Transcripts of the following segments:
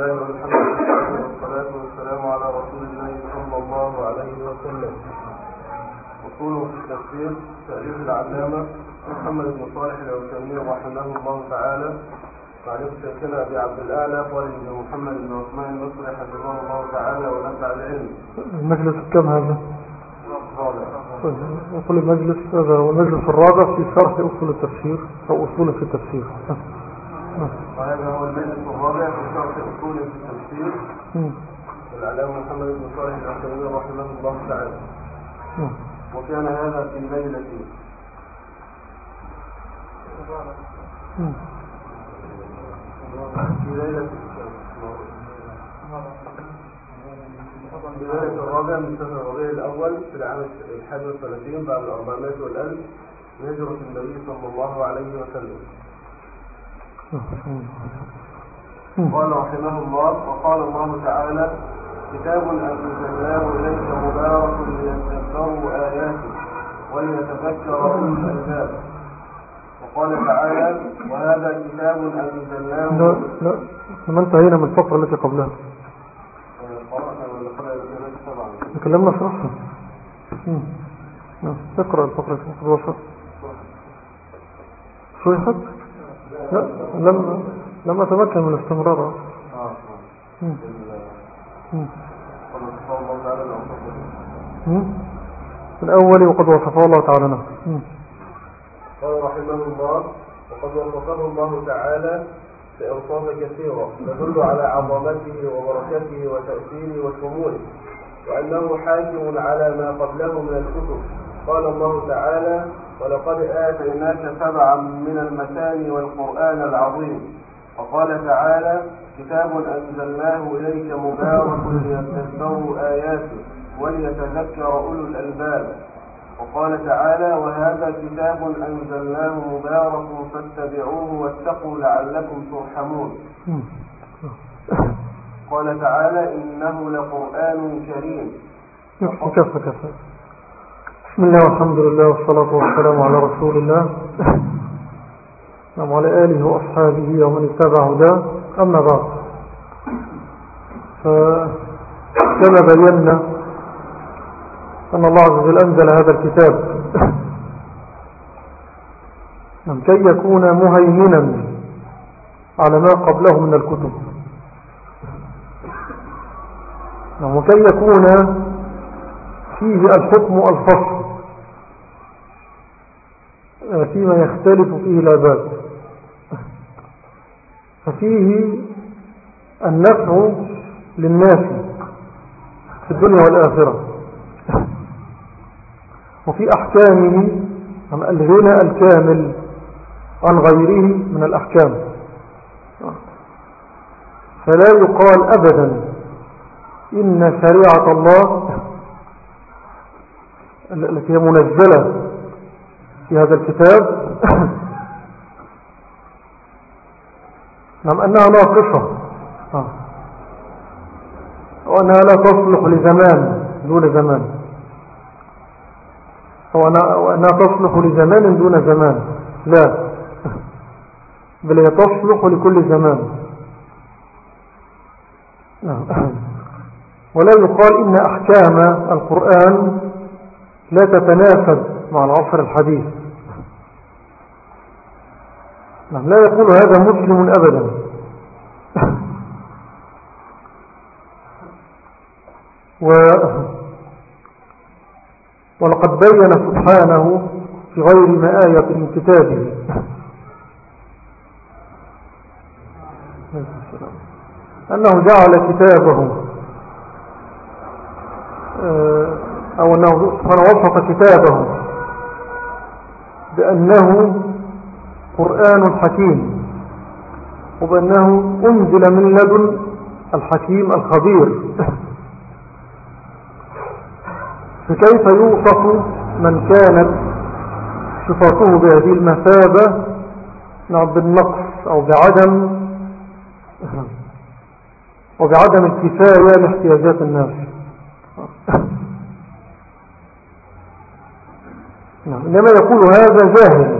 الله والحمد لله والصلاة والسلام على رسول الله صلى الله عليه وسلم. أصوله في التفسير تأليف العلامة محمد بن صالح العثيمين رحمه الله تعالى تعليق شيخنا أبي عبد الأعلى خالد بن محمد بن عثمان المصري حفظه الله تعالى ونفع العلم. المجلس كم هذا؟ يقول المجلس هذا هو المجلس الرابع في شرح أصول التفسير أو أصول في التفسير. وهذا هو المجلس الرابع في شرح أصول في التفسير مم. العلامة محمد بن صالح العثيمين رحمه الله تعالى. وكان هذا في ليلة مم. في ليلة في ليلة الرابع من شهر الربيع الأول في العام الحادي والثلاثين بعد الأربعمائة والألف من هجرة النبي صلى الله عليه وسلم. قال رحمه الله وقال الله تعالى كتاب أنزلناه إليك مبارك ليتدبروا آياته وليتذكر أولو الألباب وقال تعالى وهذا كتاب أنزلناه لا لا ما انتهينا من الفقرة التي قبلها تكلمنا شرحها مم. نعم. اقرأ الفقرة التي قبلها شرحت لا لم لم أتمكن من آه مم. الأول وقد وصفه الله تعالى. نفسه مم. قال رحمه الله وقد وصفه الله تعالى بأوصاف كثيرة تدل على عظمته وبركته وتأثيره وشموله وأنه حاكم على ما قبله من الكتب. قال الله تعالى ولقد آتيناك سبعا من المثاني والقرآن العظيم. وقال تعالى كتاب أنزلناه إليك مبارك ليتدبروا آياته وليتذكر أولو الألباب. وقال تعالى وهذا كتاب أنزلناه مبارك فاتبعوه واتقوا لعلكم ترحمون. قال تعالى إنه لقرآن كريم. كفى كفى بسم الله والحمد لله والصلاة والسلام على رسول الله. وعلى آله وأصحابه ومن اتبع هداه. أما بعد فكما بينا أن الله عز وجل أنزل هذا الكتاب. نعم، كي يكون مهيمنا على ما قبله من الكتب. نعم، وكي يكون فيه الحكم الفصل فيما يختلف فيه العباد ففيه النفع للناس في الدنيا والآخرة. وفي أحكامه الغنى الكامل عن غيره من الأحكام. فلا يقال أبدا إن شريعة الله التي هي منزلة في هذا الكتاب. نعم أنها ناقصة. آه. وأنها لا تصلح لزمان دون زمان. وأنها تصلح لزمان دون زمان. لا. بل هي تصلح لكل زمان. نعم. ولا يقال إن أحكام القرآن لا تتناسب مع العصر الحديث. لا يقول هذا مسلم أبدا. و ولقد بين سبحانه في غير ما آية من كتابه. أنه جعل كتابه آه، أو أنه سبحانه وصف كتابه بأنه قرآن حكيم. وبأنه أنزل من لدن الحكيم الخبير. فكيف يوصف من كانت صفاته بهذه المثابة؟ نعم بالنقص أو بعدم وبعدم الكفاية لاحتياجات الناس. نعم إنما يقول هذا جاهل.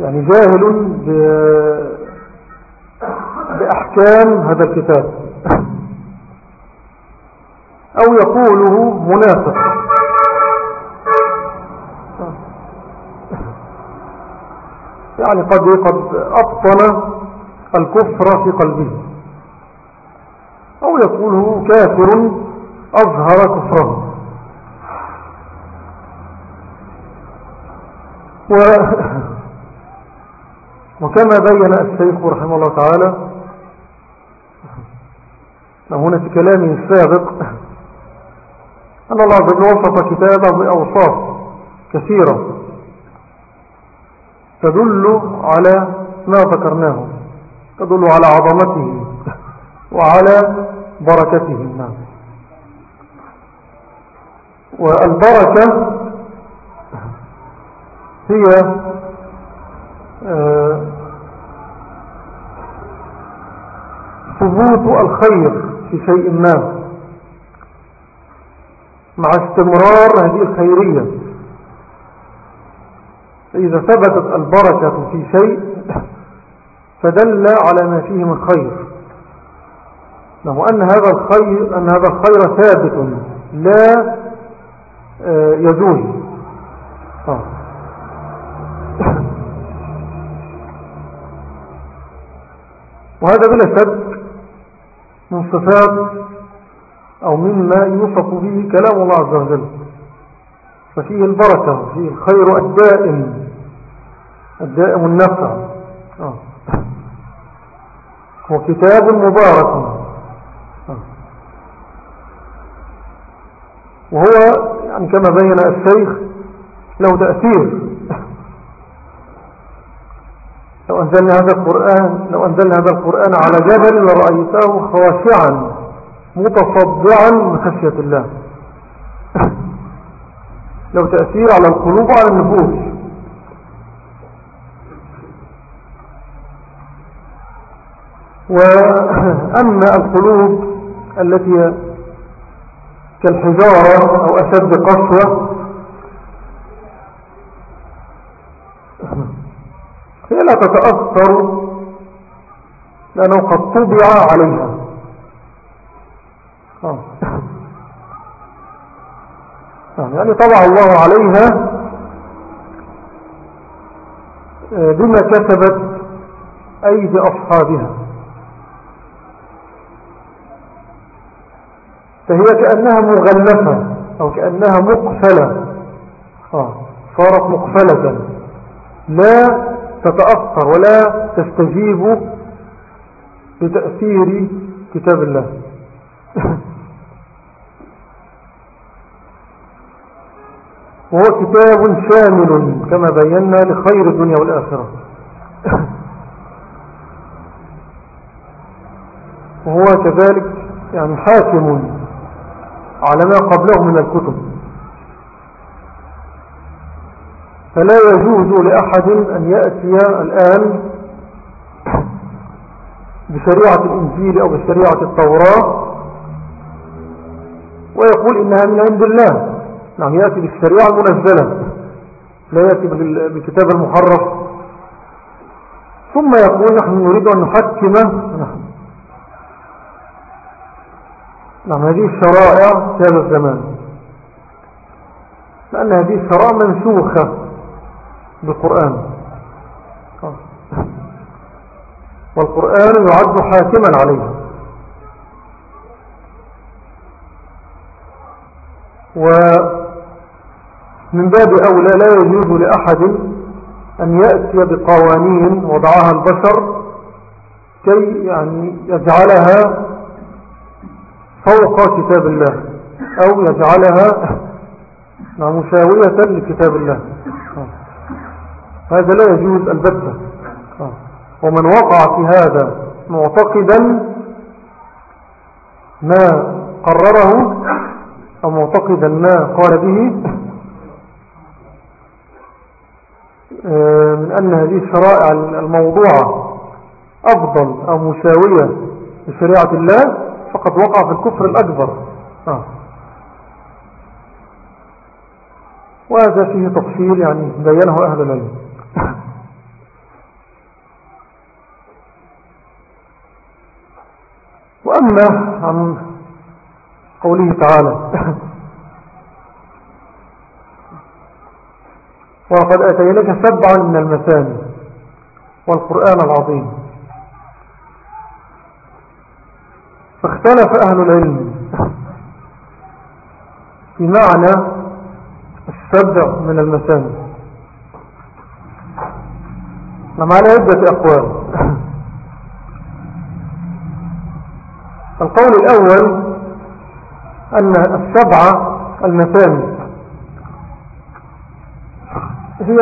يعني جاهل ب... أحكام هذا الكتاب. أو يقوله منافق. يعني قد قد أبطن الكفر في قلبه. أو يقوله كافر أظهر كفره. و وكما بين الشيخ رحمه الله تعالى هنا في كلامه السابق أن الله عز وجل وصف كتابه بأوصاف كثيرة تدل على ما ذكرناه تدل على عظمته وعلى بركته. نعم. والبركة هي آه، ثبوت الخير في شيء ما. مع استمرار هذه الخيرية. فإذا ثبتت البركة في شيء فدل على ما فيه من خير. له أن هذا الخير, أن هذا الخير ثابت لا آه، يزول. آه. وهذا بلا شك من صفات أو مما يوصف به كلام الله عز وجل ففيه البركة وفيه الخير الدائم الدائم النفع آه. هو كتاب مبارك آه. وهو يعني كما بين الشيخ له تأثير لو أنزلنا هذا القرآن لو أنزلنا هذا القرآن على جبل لرأيته خاشعا متصدعا من خشية الله. له تأثير على القلوب وعلى النفوس. وأما القلوب التي كالحجارة أو أشد قسوة تتأثر لأنه قد طبع عليها آه. يعني طبع الله عليها آه، بما كسبت أيدي أصحابها فهي كأنها مغلفة أو كأنها مقفلة آه. صارت مقفلة لا تتأثر ولا تستجيب لتأثير كتاب الله. وهو كتاب شامل كما بينا لخير الدنيا والآخرة. وهو كذلك يعني حاكم على ما قبله من الكتب. فلا يجوز لأحد أن يأتي الآن بشريعة الإنجيل أو بشريعة التوراة ويقول إنها من عند الله. نعم يأتي بالشريعة المنزلة لا يأتي بالكتاب المحرف. ثم يقول نحن نريد أن نحكم نعم, نعم هذه الشرائع في هذا الزمان. لأن هذه الشرائع منسوخة. بالقرآن. والقرآن يعد حاكما عليها ومن باب أولى لا يجوز لأحد أن يأتي بقوانين وضعها البشر كي يعني يجعلها فوق كتاب الله أو يجعلها مساوية لكتاب الله. هذا لا يجوز البتة ومن وقع في هذا معتقدا ما قرره أو معتقدا ما قال به آه، من أن هذه الشرائع الموضوعة أفضل أو مساوية لشريعة الله فقد وقع في الكفر الأكبر. آه. وهذا فيه تفصيل يعني بينه أهل العلم. وأما عن قوله تعالى وقد أتيناك سبعا من المثاني والقرآن العظيم. فاختلف أهل العلم في معنى السبع من المثاني. على عدة أقوال القول الأول أن السبعة المثاني. هي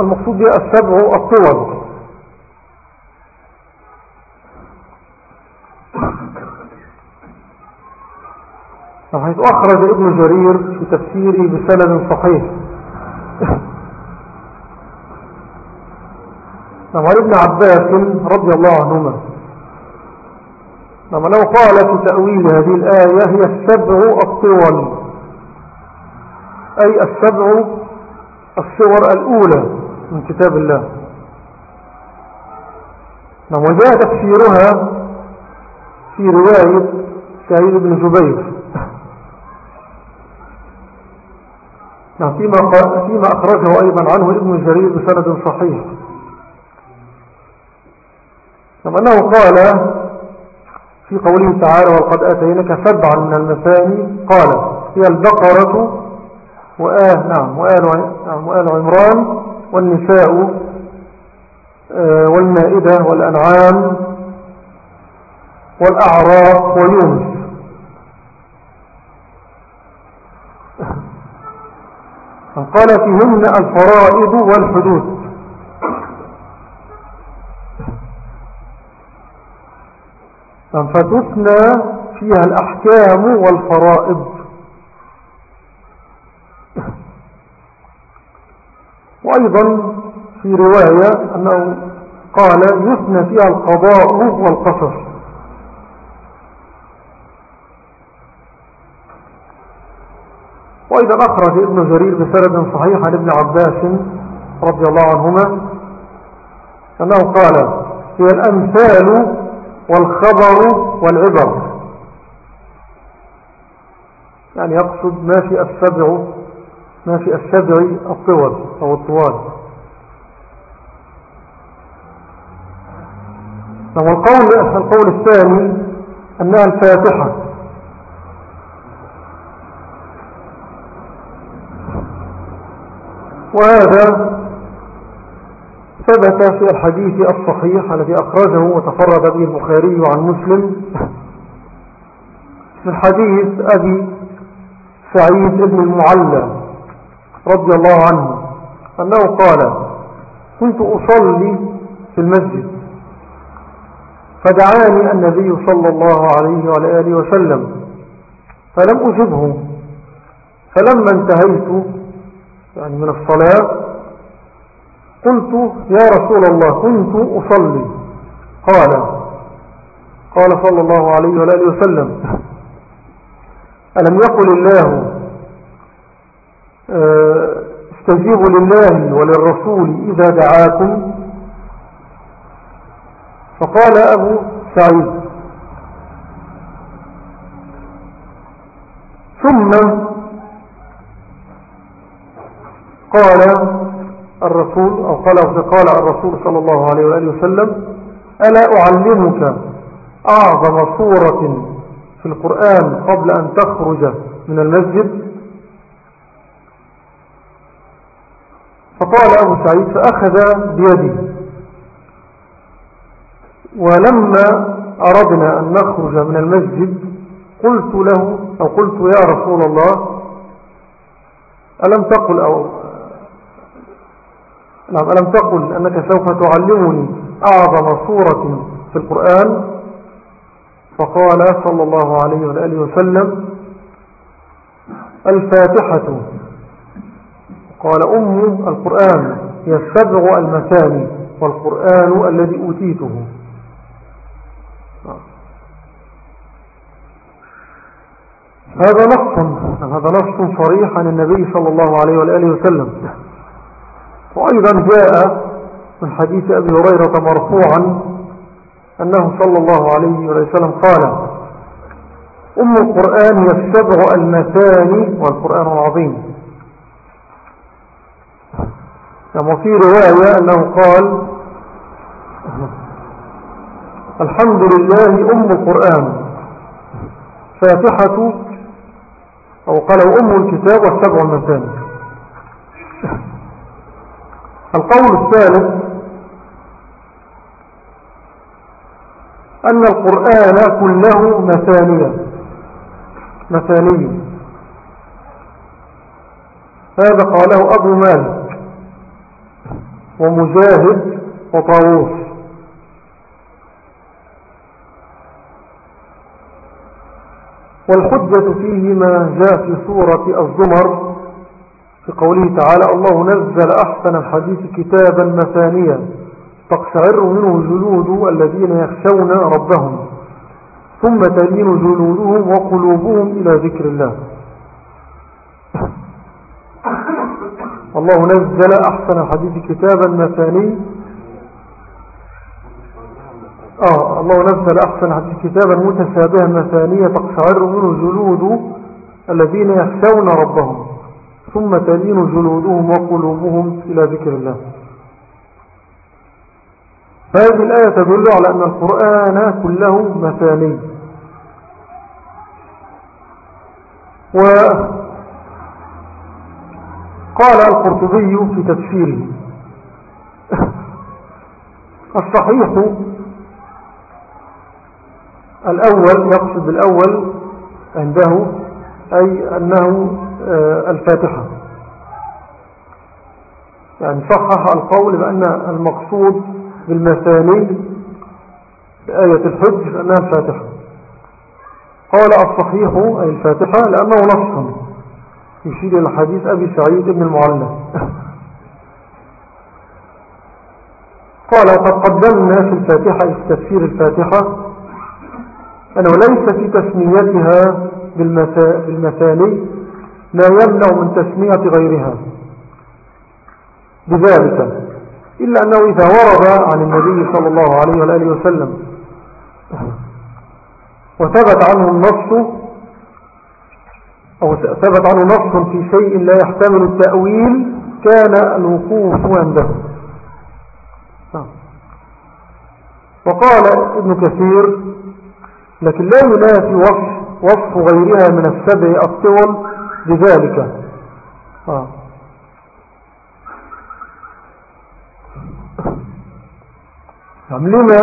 المقصود بها السبع الطول. حيث أخرج ابن جرير في تفسيره بسند صحيح. نعم ابن عباس رضي الله عنهما. نعم لو قال في تأويل هذه الآية هي السبع الطول. أي السبع الصور الأولى من كتاب الله. نعم وجاء تفسيرها في رواية سعيد بن جبير. نعم فيما, فيما أخرجه أيضا عنه ابن جرير بسند صحيح. نعم أنه قال في قوله تعالى وقد آتينك سبعا من المثاني قال هي البقرة وآل, نعم وآل, نعم وآل عمران والنساء آه، والمائدة والأنعام والأعراف ويونس. قال فيهن الفرائض والحدود. فتثنى فيها الأحكام والفرائض. وأيضا في رواية أنه قال يثنى فيها القضاء والقصر وأيضا أخرج ابن جرير بسرد صحيح عن ابن عباس رضي الله عنهما أنه قال هي الأمثال والخبر والعبر يعني يقصد ما في السبع ما في السبع الطول أو الطوال. والقول القول الثاني أنها الفاتحة. وهذا ثبت في الحديث الصحيح الذي أخرجه وتفرد به البخاري عن مسلم. في الحديث أبي سعيد بن المعلى رضي الله عنه أنه قال كنت أصلي في المسجد فدعاني النبي صلى الله عليه وعلى آله وسلم فلم أجبه فلما انتهيت يعني من الصلاة قلت يا رسول الله كنت أصلي. قال قال صلى الله عليه وآله وسلم ألم يقل الله آه، استجيبوا لله وللرسول إذا دعاكم؟ فقال أبو سعيد ثم قال الرسول أو قال قال الرسول صلى الله عليه وآله وسلم ألا أعلمك أعظم صورة في القرآن قبل أن تخرج من المسجد؟ فقال أبو سعيد فأخذ بيدي ولما أردنا أن نخرج من المسجد قلت له أو قلت يا رسول الله ألم تقل أو نعم ألم تقل أنك سوف تعلمني أعظم صورة في القرآن؟ فقال صلى الله عليه وآله وسلم الفاتحة. قال أم القرآن هي السبع المثاني والقرآن الذي أوتيته. هذا نص هذا نص صريح عن النبي صلى الله عليه وآله وسلم. وأيضا جاء من حديث أبي هريرة مرفوعا أنه صلى الله عليه وسلم قال أم القرآن هي السبع المثاني والقرآن العظيم. كما في رواية أنه قال الحمد لله أم القرآن فاتحة أو قالوا أم الكتاب والسبع المثاني. القول الثالث أن القرآن كله مثانية مثانية هذا قاله أبو مالك ومجاهد وطاووس. والحجة فيه ما جاء في سورة الزمر في قوله تعالى الله نزل أحسن الحديث كتابا مثانيا تقشعر منه جلود الذين يخشون ربهم ثم تلين جلودهم وقلوبهم إلى ذكر الله. الله نزل أحسن الحديث كتابا مثاني آه الله نزل أحسن حديث كتابا متشابها مثانية تقشعر منه جلود الذين يخشون ربهم. ثم تلين جلودهم وقلوبهم إلى ذكر الله. هذه الآية تدل على أن القرآن كله مثاني. وقال القرطبي في تفسيره. الصحيح الأول يقصد الأول عنده أي أنه الفاتحة. يعني صحح القول بأن المقصود بالمثاني بآية الحج أنها الفاتحة قال الصحيح أي الفاتحة لأنه نص يشير إلى حديث أبي سعيد بن المعلم. قال قد قدمنا في الفاتحة تفسير الفاتحة أنه ليس في تسميتها بالمثاني ما يمنع من تسمية غيرها بذلك إلا أنه إذا ورد عن النبي صلى الله عليه وآله وسلم وثبت عنه النص أو ثبت عنه نص في شيء لا يحتمل التأويل كان الوقوف عنده. وقال ابن كثير لكن لا ينافي وصف, وصف غيرها من السبع الطول بذلك. آه. نعم لما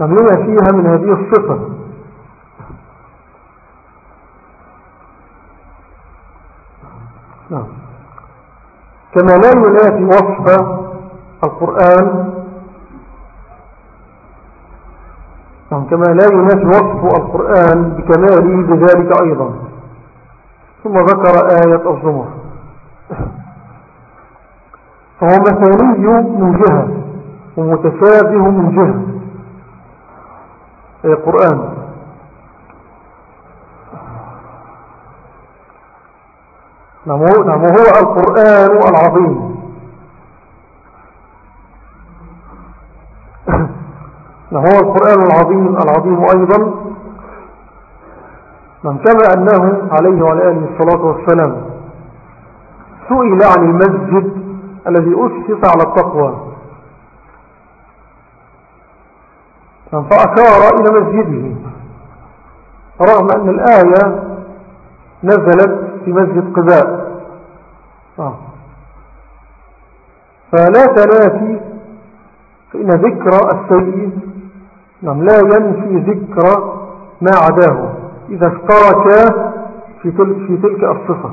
نعم لما فيها من هذه الصفة. نعم. كما لا ينافي وصف القرآن. نعم كما لا ينافي وصف القرآن بكماله بذلك أيضا. ثم ذكر آية الزمر فهو مثالي من جهة ومتشابه من جهة. أي القرآن. نعم نعم، القرآن العظيم. نعم هو القرآن العظيم العظيم أيضا. من كما أنه عليه وعلى آله الصلاة والسلام. سئل عن المسجد الذي أسس على التقوى. فأشار إلى مسجده. رغم أن الآية نزلت في مسجد قباء. آه. فلا تنافي فإن ذكر السيد نعم لا ينفي ذكر ما عداه. إذا اشترك في تلك, في تلك الصفة.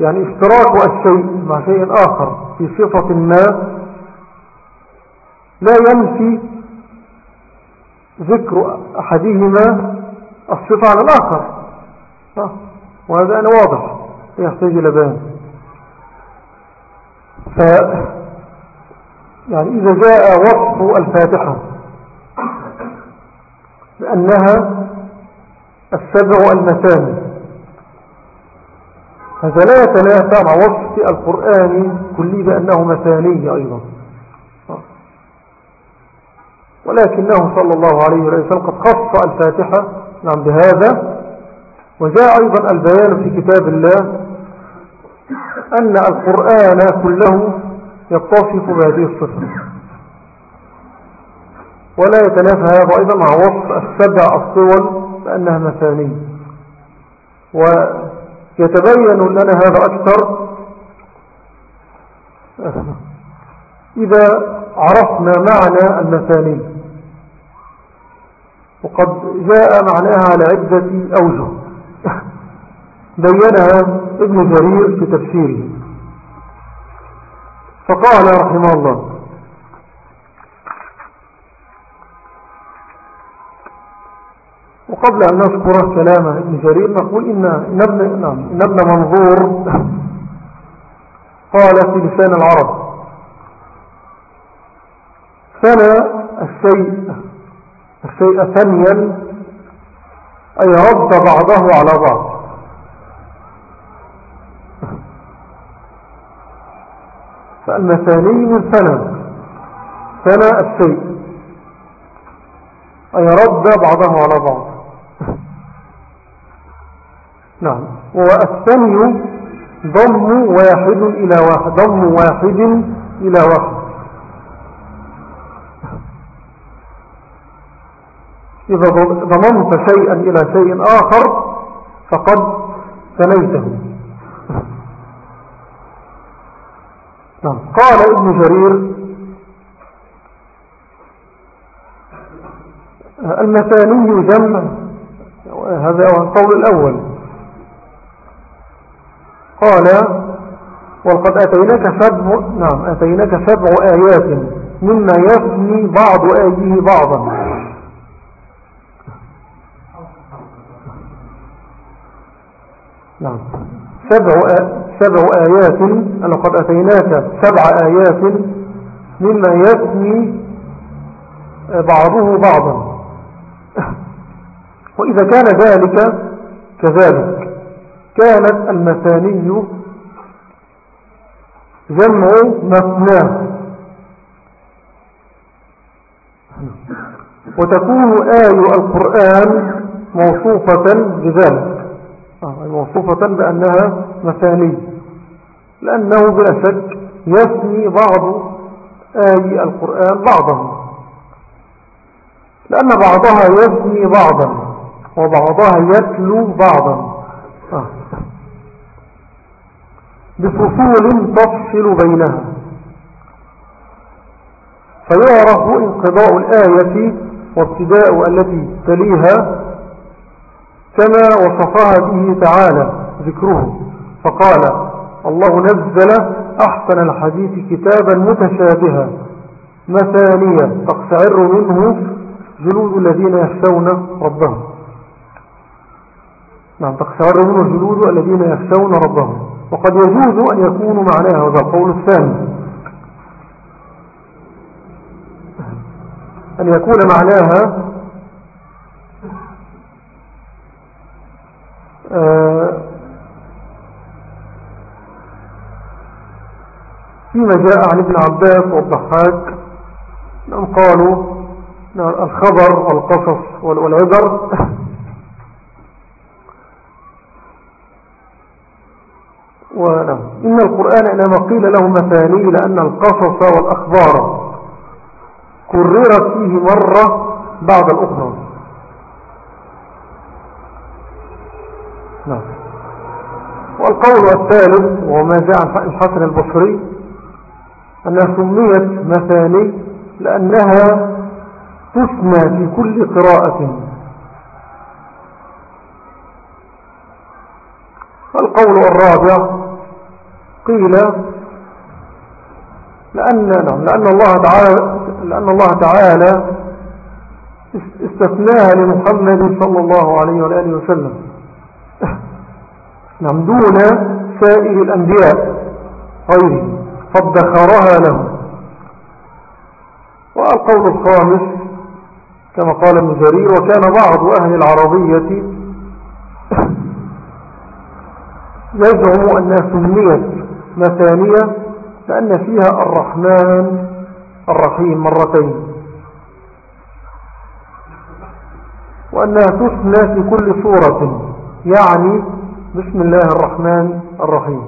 يعني اشتراك الشيء مع شيء آخر في صفة ما لا ينفي ذكر أحدهما الصفة على الآخر وهذا أنا واضح يحتاج إلى بيان ف يعني إذا جاء وصف الفاتحة بأنها السبع المثاني. هذا لا يتنافى مع وصف القرآن كله بأنه مثاني أيضا. ولكنه صلى الله عليه وسلم قد خص الفاتحة نعم بهذا. وجاء أيضا البيان في كتاب الله أن القرآن كله يتصف بهذه الصفة. ولا يتنافى هذا أيضا مع وصف السبع الصور بأنها مثاني ويتبين لنا هذا أكثر. إذا عرفنا معنى المثاني وقد جاء معناها على عدة أوجه. بينها ابن جرير في تفسيره. فقال رحمه الله وقبل أن نذكر كلام ابن جرير نقول إن, إن, ابن, نعم إن ابن منظور قال في لسان العرب ثنى الشيء الشيء ثنيا أي رد بعضه على بعض. فالمثاني من ثنى ثنى الشيء أي رد بعضه على بعض. نعم. والثاني ضم واحد إلى واحد. ضم واحد إلى واحد. إذا ضممت شيئا إلى شيء آخر فقد ثنيته. نعم. قال ابن جرير المثاني جمع. هذا هو القول الأول. قال وقد أتيناك سبع نعم أتيناك سبع آيات مما يفني بعض آيه بعضا. نعم. سبع, سبع آيات أنا قد أتيناك سبع آيات مما يثني بعضه بعضا. وإذا كان ذلك كذلك. كانت المثاني جمع مثناه وتكون آي القرآن موصوفة بذلك. آه، موصوفة بأنها مثاني. لأنه بلا شك يثني بعض آي القرآن بعضا لأن بعضها يثني بعضا وبعضها يتلو بعضا آه. بفصول تفصل بينها. فيعرف انقضاء الآية وابتداء التي تليها كما وصفها به تعالى ذكره. فقال الله نزل أحسن الحديث كتابا متشابها. مثانية تقشعر منه جلود الذين يخشون ربهم. نعم تقشعر منه جلود الذين يخشون ربهم. وقد يجوز أن يكون معناها هذا القول الثاني. أن يكون معناها آه، فيما جاء عن ابن عباس والضحاك أنهم قالوا الخبر والقصص والعبر ونعم إن القرآن إنما قيل له مثاني لأن القصص والأخبار كررت فيه مرة بعد الأخرى نعم. والقول الثالث وما جاء عن الحسن البصري أنها سميت مثاني لأنها تسمى في كل قراءة. القول الرابع قيل لأن, لأن, الله تعالى لأن الله تعالى استثناها لمحمد صلى الله عليه وآله وسلم. نعم دون سائر الأنبياء غيره فادخرها له والقول الخامس كما قال ابن جرير وكان بعض أهل العربية يزعم أنها سميت مثانية لأن فيها الرحمن الرحيم مرتين. وأنها تثنى في كل سورة يعني بسم الله الرحمن الرحيم.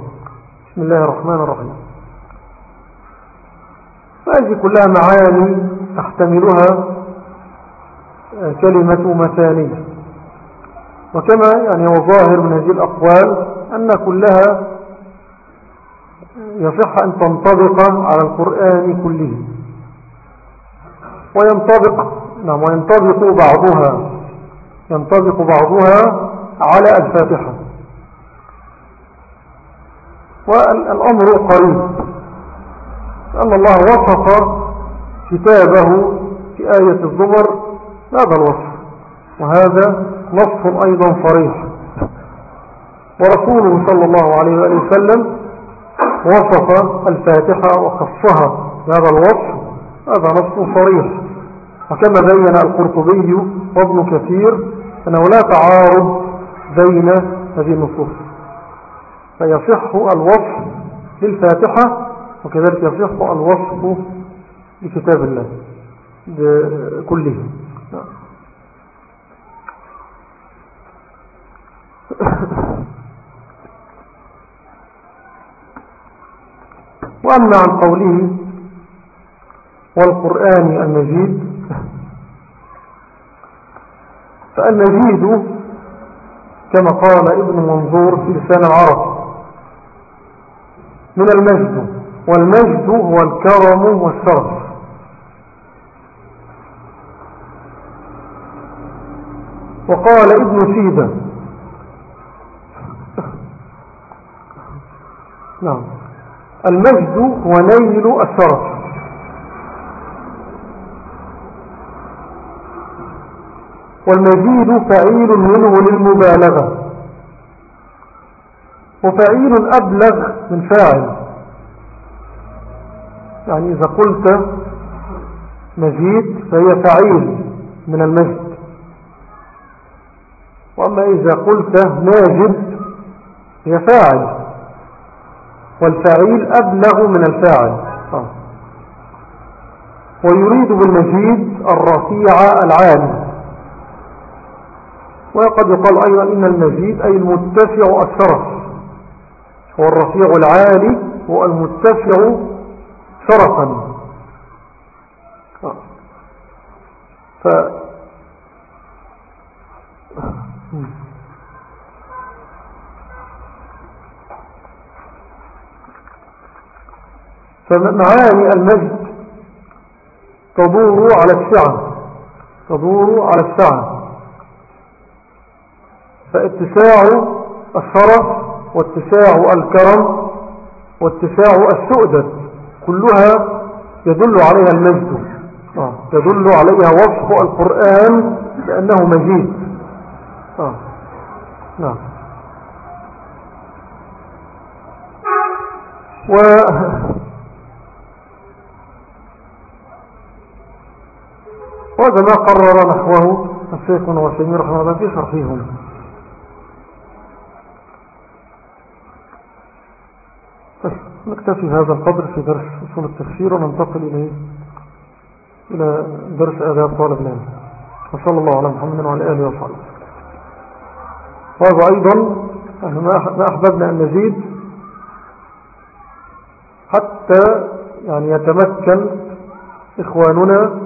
بسم الله الرحمن الرحيم. فهذه كلها معاني تحتملها كلمة مثانية. وكما يعني هو ظاهر من هذه الأقوال أن كلها يصح أن تنطبق على القرآن كله. وينطبق نعم وينطبق بعضها. ينطبق بعضها على الفاتحة. والأمر قريب. أن الله وصف كتابه في آية الزمر هذا الوصف. وهذا نصف أيضا صريح. ورسوله صلى الله عليه وآله وسلم وصف الفاتحة وخصها بهذا الوصف هذا نص صريح. وكما بين القرطبي وابن كثير أنه لا تعارض بين هذه النصوص. فيصح الوصف للفاتحة وكذلك يصح الوصف لكتاب الله كله. وأما عن قوله والقرآن المجيد فالمجيد كما قال ابن منظور في لسان العرب من المجد والمجد هو الكرم والشرف. وقال ابن سيدة نعم. المجد هو نيل الشرف والمزيد فعيل منه للمبالغة. وفعيل أبلغ من فاعل. يعني إذا قلت مزيد فهي فعيل من المجد. وأما إذا قلت ماجد هي فاعل. والفعيل أبلغ من الفاعل. آه. ويريد بالمجيد الرفيع العالي. وقد يقال أيضا إن المجيد أي المتسع الشرف هو الرفيع العالي هو المتسع شرفا فمعاني المجد. تدور على السعة تدور على السعة فاتساع الشرف واتساع الكرم واتساع السؤدد كلها يدل عليها المجد. آه. يدل عليها وصف القرآن بأنه مجيد. آه. نعم. و وهذا ما قرر نحوه الشيخ وسيمين رحمه الله في شرحهم. نكتفي هذا القدر في درس أصول التفسير وننتقل إليه إلى درس آداب طالب العلم. وصلى الله على محمد وعلى آله وصحبه. وهذا أيضا ما أحببنا أن نزيد حتى يعني يتمكن إخواننا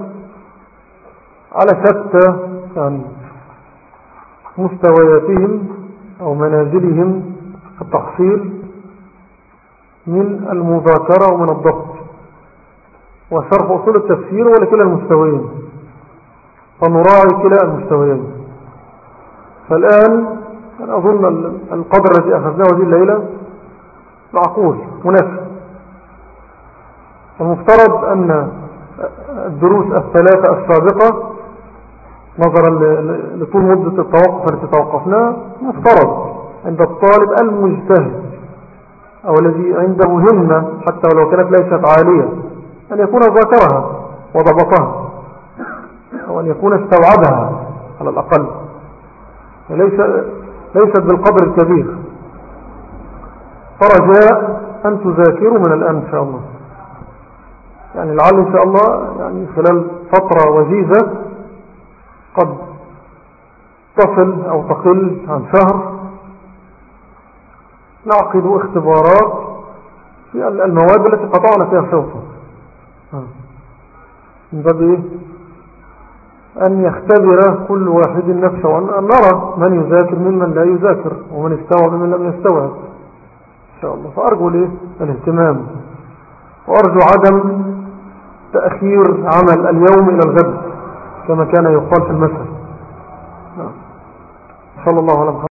على شتى يعني مستوياتهم أو منازلهم التحصيل من المذاكرة ومن الضبط وشرح أصول التفسير ولكلا المستويين فنراعي كلا المستويين فالآن أنا أظن القدر الذي أخذناه هذه الليلة معقول مناسب. المفترض أن الدروس الثلاثة السابقة نظرا لطول مدة التوقف التي توقفناها مفترض عند الطالب المجتهد أو الذي عنده همة حتى ولو كانت ليست عالية أن يكون ذاكرها وضبطها أو أن يكون استوعبها على الأقل. ليس ليست بالقدر الكبير. فرجاء أن تذاكروا من الآن إن شاء الله. يعني لعل إن شاء الله يعني خلال فترة وجيزة قد تصل أو تقل عن شهر نعقد اختبارات في المواد التي قطعنا فيها الشوطة من باب إيه؟ أن يختبر كل واحد نفسه وأن نرى من يذاكر ممن لا يذاكر ومن استوعب من لم يستوعب. إن شاء الله. فأرجو ليه الاهتمام. وأرجو عدم تأخير عمل اليوم إلى الغد. كما كان يقال في المثل نعم. صلى الله عليه وسلم